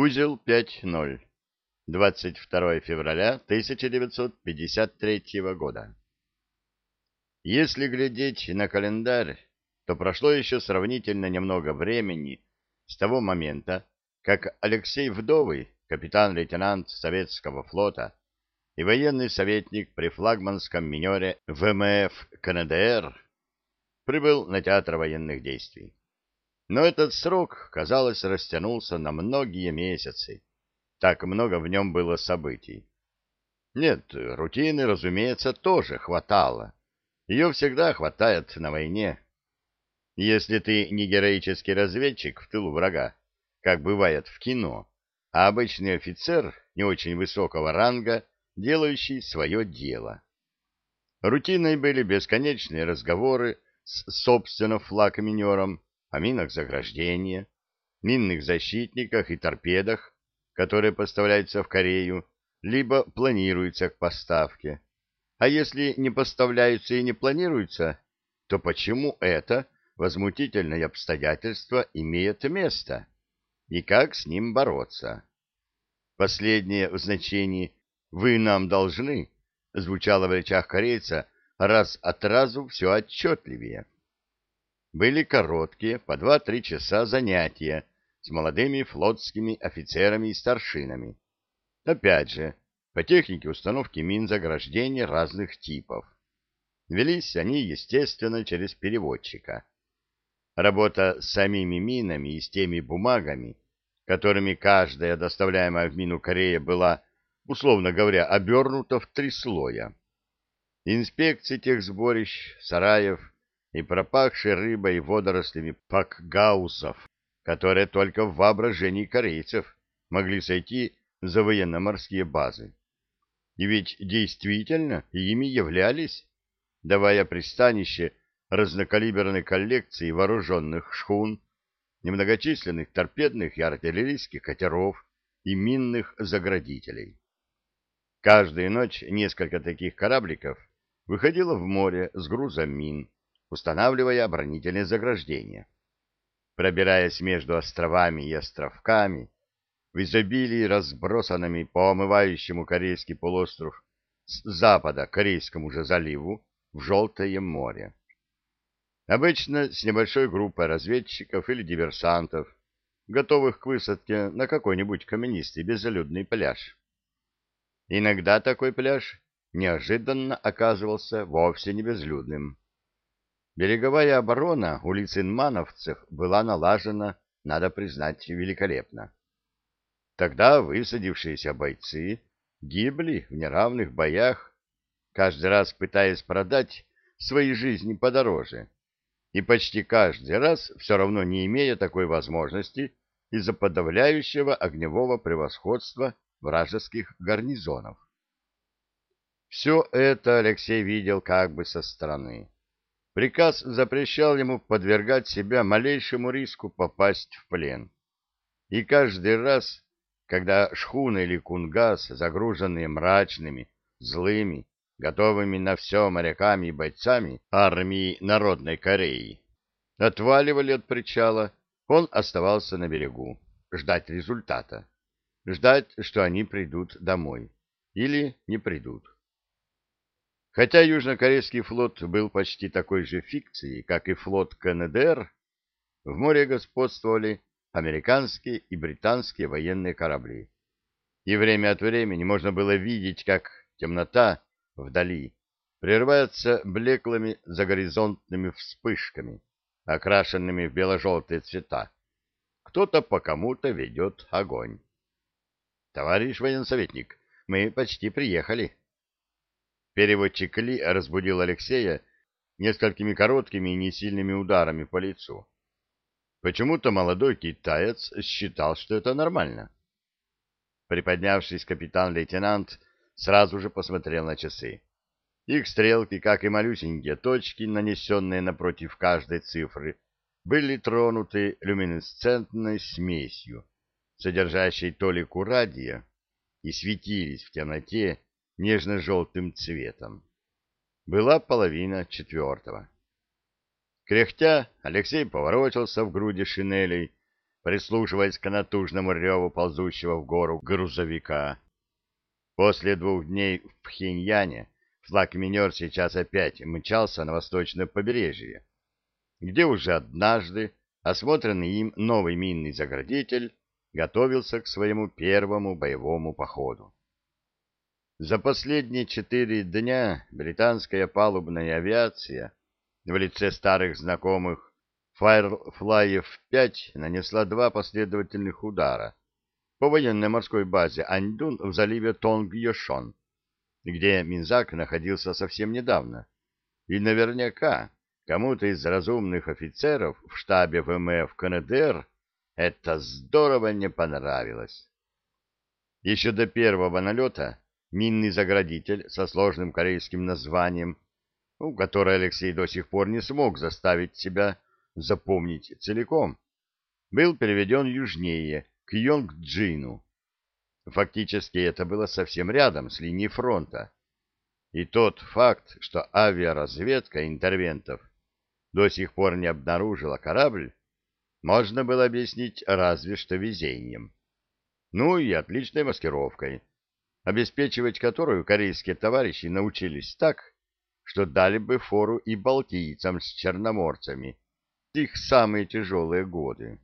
Узел 5.0. 22 февраля 1953 года. Если глядеть на календарь, то прошло еще сравнительно немного времени с того момента, как Алексей Вдовый, капитан-лейтенант советского флота и военный советник при флагманском минере ВМФ КНДР, прибыл на театр военных действий. Но этот срок, казалось, растянулся на многие месяцы. Так много в нем было событий. Нет, рутины, разумеется, тоже хватало. Ее всегда хватает на войне. Если ты не героический разведчик в тылу врага, как бывает в кино, а обычный офицер не очень высокого ранга, делающий свое дело. Рутиной были бесконечные разговоры с, собственно, флаг-минером, о минах заграждения, минных защитниках и торпедах, которые поставляются в Корею, либо планируются к поставке. А если не поставляются и не планируются, то почему это возмутительное обстоятельство имеет место? И как с ним бороться? Последнее в значении «вы нам должны» звучало в речах корейца раз от разу все отчетливее были короткие, по два-три часа занятия с молодыми флотскими офицерами и старшинами. Опять же, по технике установки мин заграждения разных типов. Велись они, естественно, через переводчика. Работа с самими минами и с теми бумагами, которыми каждая доставляемая в мину Корея была, условно говоря, обернута в три слоя. Инспекции тех сборищ, сараев, и пропахший рыбой и водорослями пакгаусов, которые только в воображении корейцев могли сойти за военно-морские базы. И ведь действительно ими являлись, давая пристанище разнокалиберной коллекции вооруженных шхун, немногочисленных торпедных и артиллерийских катеров и минных заградителей. Каждую ночь несколько таких корабликов выходило в море с грузом мин, устанавливая оборонительные заграждения. Пробираясь между островами и островками, в изобилии разбросанными по омывающему Корейский полуостров с запада Корейскому же заливу в Желтое море. Обычно с небольшой группой разведчиков или диверсантов, готовых к высадке на какой-нибудь каменистый безлюдный пляж. Иногда такой пляж неожиданно оказывался вовсе не безлюдным. Береговая оборона у лицинмановцев была налажена, надо признать, великолепно. Тогда высадившиеся бойцы гибли в неравных боях, каждый раз пытаясь продать свои жизни подороже, и почти каждый раз все равно не имея такой возможности из-за подавляющего огневого превосходства вражеских гарнизонов. Все это Алексей видел как бы со стороны. Приказ запрещал ему подвергать себя малейшему риску попасть в плен. И каждый раз, когда шхуна или кунгас, загруженные мрачными, злыми, готовыми на все моряками и бойцами армии Народной Кореи, отваливали от причала, он оставался на берегу, ждать результата, ждать, что они придут домой или не придут. Хотя Южнокорейский флот был почти такой же фикцией, как и флот КНДР, в море господствовали американские и британские военные корабли. И время от времени можно было видеть, как темнота вдали прерывается блеклыми загоризонтными вспышками, окрашенными в бело-желтые цвета. Кто-то по кому-то ведет огонь. «Товарищ военсоветник, мы почти приехали», Переводчик Ли разбудил Алексея несколькими короткими и несильными ударами по лицу. Почему-то молодой китаец считал, что это нормально. Приподнявшись, капитан-лейтенант сразу же посмотрел на часы. Их стрелки, как и малюсенькие точки, нанесенные напротив каждой цифры, были тронуты люминесцентной смесью, содержащей толику радия, и светились в темноте нежно-желтым цветом. Была половина четвертого. Кряхтя, Алексей поворочился в груди шинелей, прислушиваясь к натужному реву ползущего в гору грузовика. После двух дней в Пхеньяне флаг минер сейчас опять мчался на восточное побережье, где уже однажды осмотренный им новый минный заградитель готовился к своему первому боевому походу. За последние четыре дня британская палубная авиация в лице старых знакомых Firefly-5 нанесла два последовательных удара по военно-морской базе Аньдун в заливе Тонг-Йошон, где Минзак находился совсем недавно. И наверняка кому-то из разумных офицеров в штабе ВМФ КНДР это здорово не понравилось. Еще до первого налета минный заградитель со сложным корейским названием, ну, который Алексей до сих пор не смог заставить себя запомнить целиком, был переведен южнее, к Йонгджину. Фактически это было совсем рядом с линией фронта. И тот факт, что авиаразведка интервентов до сих пор не обнаружила корабль, можно было объяснить разве что везением. Ну и отличной маскировкой, обеспечивать которую корейские товарищи научились так, что дали бы фору и балтийцам с черноморцами их самые тяжелые годы.